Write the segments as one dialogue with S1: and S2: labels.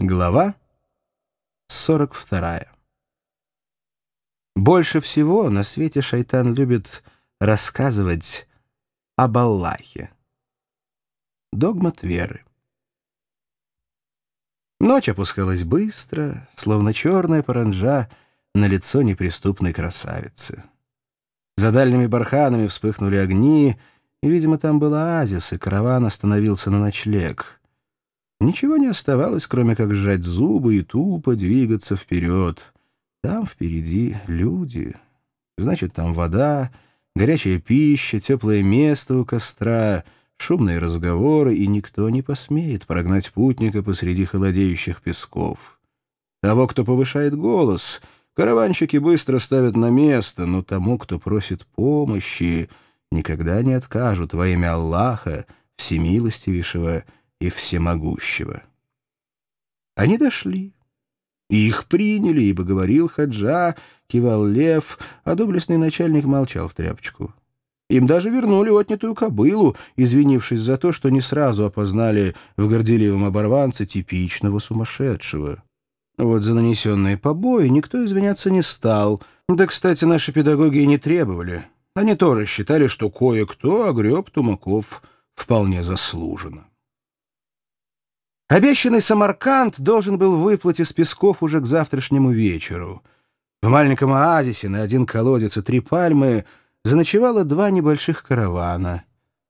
S1: Глава 42. Больше всего на свете шайтан любит рассказывать об Аллахе. Догмат веры. Ночь опускалась быстро, словно черная паранджа на лицо неприступной красавицы. За дальними барханами вспыхнули огни, и, видимо, там был оазис, и караван остановился на ночлег — Ничего не оставалось, кроме как сжать зубы и тупо двигаться вперед. Там впереди люди. Значит, там вода, горячая пища, теплое место у костра, шумные разговоры, и никто не посмеет прогнать путника посреди холодеющих песков. Того, кто повышает голос, караванщики быстро ставят на место, но тому, кто просит помощи, никогда не откажут во имя Аллаха, Всемилостивейшего и всемогущего. Они дошли. И их приняли, ибо говорил Хаджа, кивал Лев, а доблестный начальник молчал в тряпочку. Им даже вернули отнятую кобылу, извинившись за то, что не сразу опознали в горделивом оборванце типичного сумасшедшего. Вот за нанесенные побои никто извиняться не стал. Да, кстати, наши педагоги и не требовали. Они тоже считали, что кое-кто огреб Тумаков вполне заслуженно. Обещанный Самарканд должен был выплыть из песков уже к завтрашнему вечеру. В маленьком оазисе на один колодец и три пальмы заночевало два небольших каравана.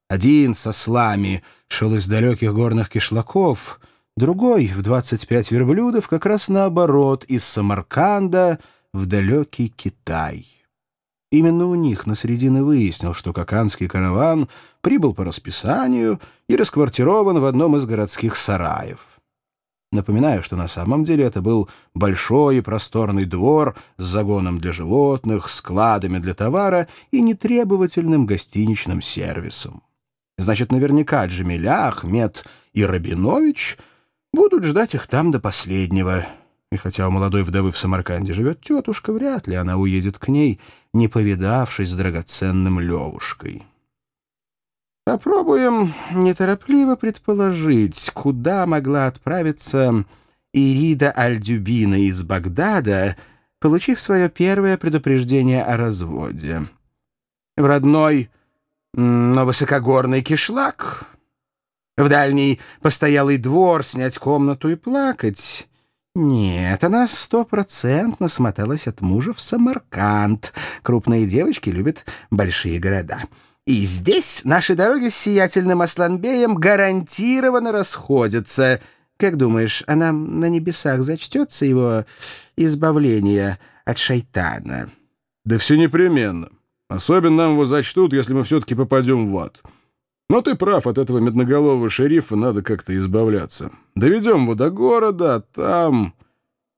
S1: Один со слами шел из далеких горных кишлаков, другой, в 25 верблюдов, как раз наоборот, из Самарканда в далекий Китай. Именно у них на Средины выяснил, что Каканский караван прибыл по расписанию и расквартирован в одном из городских сараев. Напоминаю, что на самом деле это был большой и просторный двор с загоном для животных, складами для товара и нетребовательным гостиничным сервисом. Значит, наверняка Джамиля, Ахмед и Рабинович будут ждать их там до последнего — и хотя у молодой вдовы в Самарканде живет тетушка, вряд ли она уедет к ней, не повидавшись с драгоценным Левушкой. Попробуем неторопливо предположить, куда могла отправиться Ирида Альдюбина из Багдада, получив свое первое предупреждение о разводе. В родной, но высокогорный кишлак, в дальний постоялый двор снять комнату и плакать — нет, она стопроцентно смоталась от мужа в Самарканд. Крупные девочки любят большие города. И здесь наши дороги с сиятельным Асланбеем гарантированно расходятся. Как думаешь, она на небесах зачтется его избавление от шайтана?
S2: Да все непременно. Особенно нам его зачтут, если мы все-таки попадем в ад. Но ты прав, от этого медноголового шерифа надо как-то избавляться. Доведем его до города, а там...»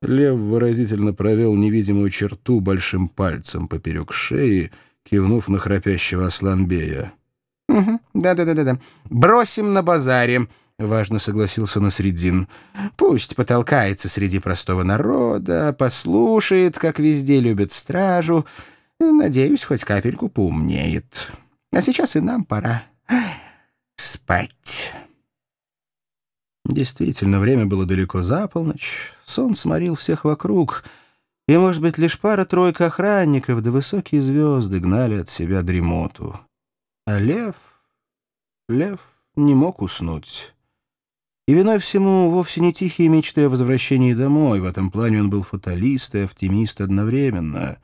S2: Лев выразительно провел невидимую черту большим пальцем поперек шеи, кивнув на храпящего Асланбея.
S1: «Угу, да-да-да-да. Бросим на базаре», — важно согласился Насредин. «Пусть потолкается среди простого народа, послушает, как везде любят стражу. Надеюсь, хоть капельку поумнеет. А сейчас и нам пора спать. Действительно, время было далеко за полночь, сон сморил всех вокруг, и, может быть, лишь пара-тройка охранников да высокие звезды гнали от себя дремоту. А лев... лев не мог уснуть. И виной всему вовсе не тихие мечты о возвращении домой. В этом плане он был фаталист и оптимист одновременно.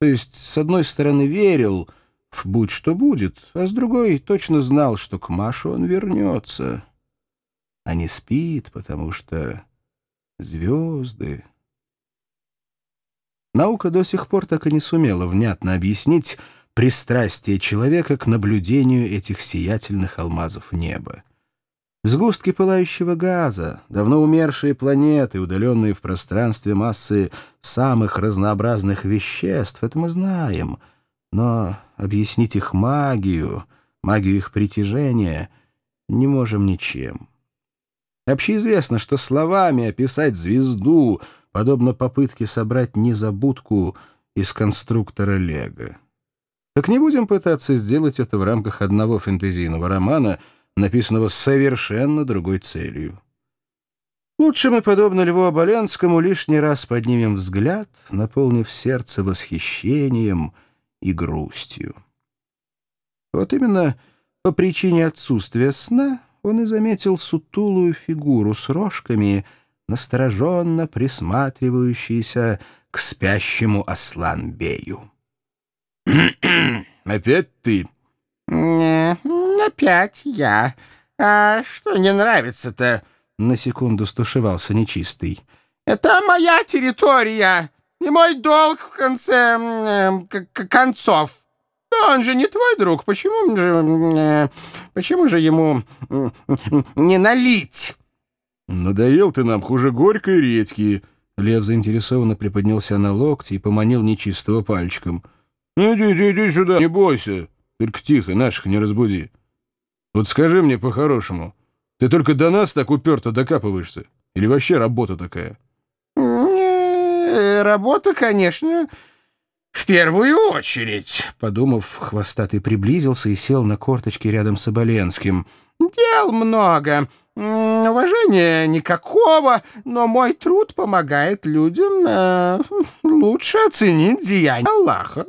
S1: То есть, с одной стороны, верил — будь что будет, а с другой точно знал, что к Маше он вернется. А не спит, потому что звезды... Наука до сих пор так и не сумела внятно объяснить пристрастие человека к наблюдению этих сиятельных алмазов неба. Сгустки пылающего газа, давно умершие планеты, удаленные в пространстве массы самых разнообразных веществ, это мы знаем — но объяснить их магию, магию их притяжения не можем ничем. Общеизвестно, что словами описать звезду подобно попытке собрать незабудку из конструктора Лего. Так не будем пытаться сделать это в рамках одного фэнтезийного романа, написанного с совершенно другой целью. Лучше мы, подобно Льву Оболенскому, лишний раз поднимем взгляд, наполнив сердце восхищением и грустью. Вот именно по причине отсутствия сна он и заметил сутулую фигуру с рожками, настороженно присматривающуюся к спящему Асланбею.
S2: «Опять ты?»
S3: «Не, опять я. А что не нравится-то?»
S1: На секунду стушевался нечистый.
S3: «Это моя территория и мой долг в конце э, концов. Но он же не твой друг. Почему же, э, почему же ему э, не налить?»
S2: «Надоел ты нам хуже горькой редьки».
S1: Лев заинтересованно приподнялся на локти и поманил нечистого пальчиком.
S2: «Иди, иди, иди сюда, не бойся. Только тихо, наших не разбуди. Вот скажи мне по-хорошему, ты только до нас так уперто докапываешься? Или вообще работа такая?
S3: «Работа, конечно, в первую очередь», —
S1: подумав, хвостатый приблизился и сел на корточки рядом с Оболенским.
S3: «Дел много, уважения никакого, но мой труд помогает людям э, лучше оценить деяния Аллаха».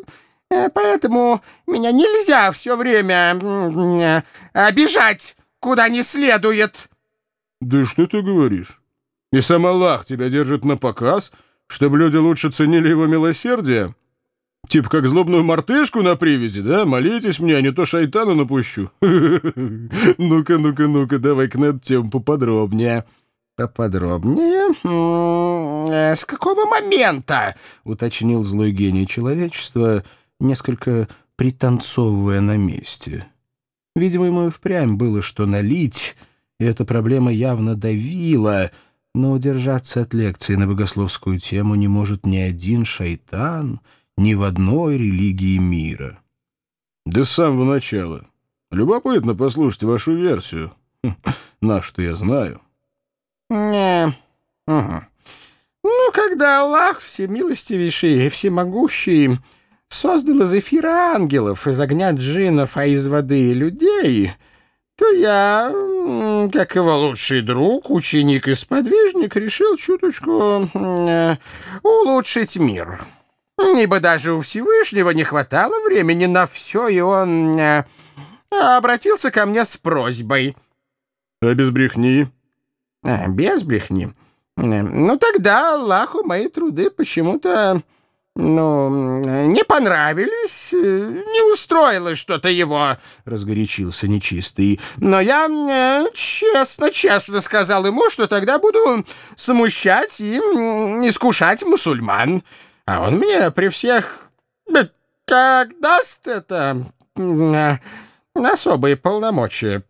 S3: Э, поэтому меня нельзя все время э, обижать куда не следует.
S2: Да что ты говоришь? И сам Аллах тебя держит на показ, чтобы люди лучше ценили его милосердие? Типа как злобную мартышку на привязи, да? Молитесь мне, а не то шайтана напущу. Ну-ка, ну-ка, ну-ка, давай-ка на эту тему поподробнее.
S3: «Поподробнее? Э, с какого момента?»
S1: — уточнил злой гений человечества, несколько пританцовывая на месте. Видимо, ему и впрямь было что налить, и эта проблема явно давила, но удержаться от лекции на богословскую тему не может ни один шайтан ни в одной религии мира.
S2: Да с самого начала. Любопытно послушать вашу версию. Хм, нашу-то я знаю.
S3: Не. Угу. Ну, когда Аллах всемилостивейший и всемогущий создал из эфира ангелов, из огня джинов, а из воды людей, то я, как его лучший друг, ученик и сподвижник, решил чуточку э, улучшить мир. Ибо даже у Всевышнего не хватало времени на все, и он э, обратился ко мне с просьбой.
S2: — А без брехни?
S3: А, — Без брехни. Ну, тогда Аллаху мои труды почему-то «Ну, не понравились, э, не устроилось что-то его», — разгорячился нечистый. «Но я честно-честно сказал ему, что тогда буду смущать и искушать мусульман. А он мне при всех, как даст это, особые полномочия».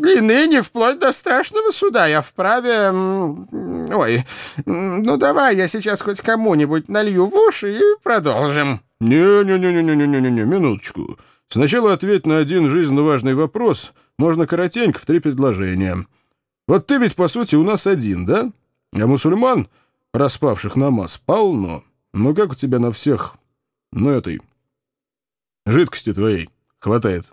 S3: И ныне, вплоть до страшного суда, я вправе... Ой, ну давай я сейчас хоть кому-нибудь налью в уши и продолжим.
S2: Не-не-не-не-не-не-не, минуточку. Сначала ответь на один жизненно важный вопрос. Можно коротенько, в три предложения. Вот ты ведь, по сути, у нас один, да? А мусульман, распавших намаз, полно. Ну как у тебя на всех, ну этой, жидкости твоей хватает?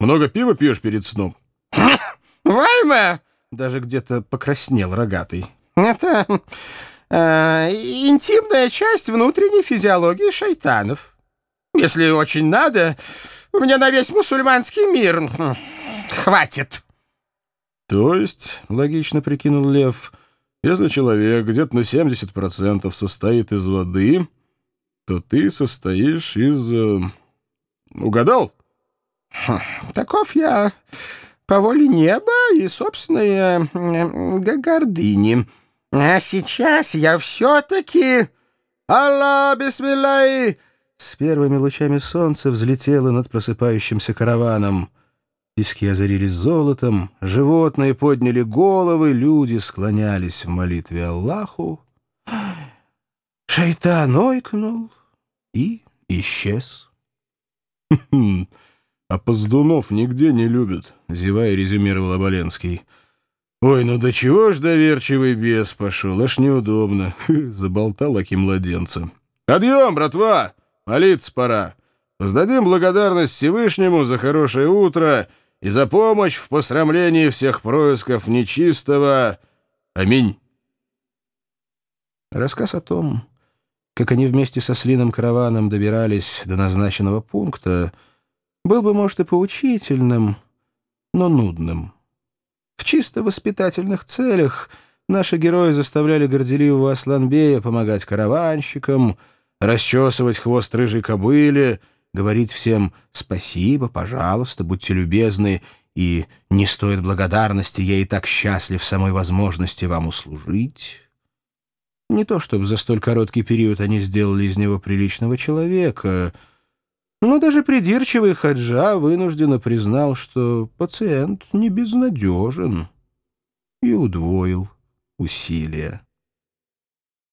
S2: Много пива пьешь перед сном?
S3: Вайме!»
S1: Даже где-то покраснел рогатый.
S3: «Это э, интимная часть внутренней физиологии шайтанов. Если очень надо, у меня на весь мусульманский мир хватит».
S2: «То есть, — логично прикинул Лев, — если человек где-то на 70% состоит из воды, то ты состоишь из... Э, угадал?»
S3: хм, «Таков я по воле неба и собственной гордыни. А сейчас я все-таки... Аллах, бисмилляй!»
S1: С первыми лучами солнца взлетело над просыпающимся караваном. Пески озарились золотом, животные подняли головы, люди склонялись в молитве Аллаху. Шайтан ойкнул и исчез.
S2: «А поздунов нигде не любят», — зевая резюмировал Оболенский. «Ой, ну до чего ж доверчивый бес пошел, аж неудобно», — заболтал Аки младенца. «Подъем, братва! Молиться пора. Воздадим благодарность Всевышнему за хорошее утро и за помощь в посрамлении всех происков нечистого. Аминь».
S1: Рассказ о том, как они вместе со слиным караваном добирались до назначенного пункта, был бы, может, и поучительным, но нудным. В чисто воспитательных целях наши герои заставляли горделивого Асланбея помогать караванщикам, расчесывать хвост рыжей кобыле, говорить всем «спасибо, пожалуйста, будьте любезны» и «не стоит благодарности, я и так счастлив самой возможности вам услужить». Не то чтобы за столь короткий период они сделали из него приличного человека, но даже придирчивый Хаджа вынужденно признал, что пациент не безнадежен, и удвоил усилия.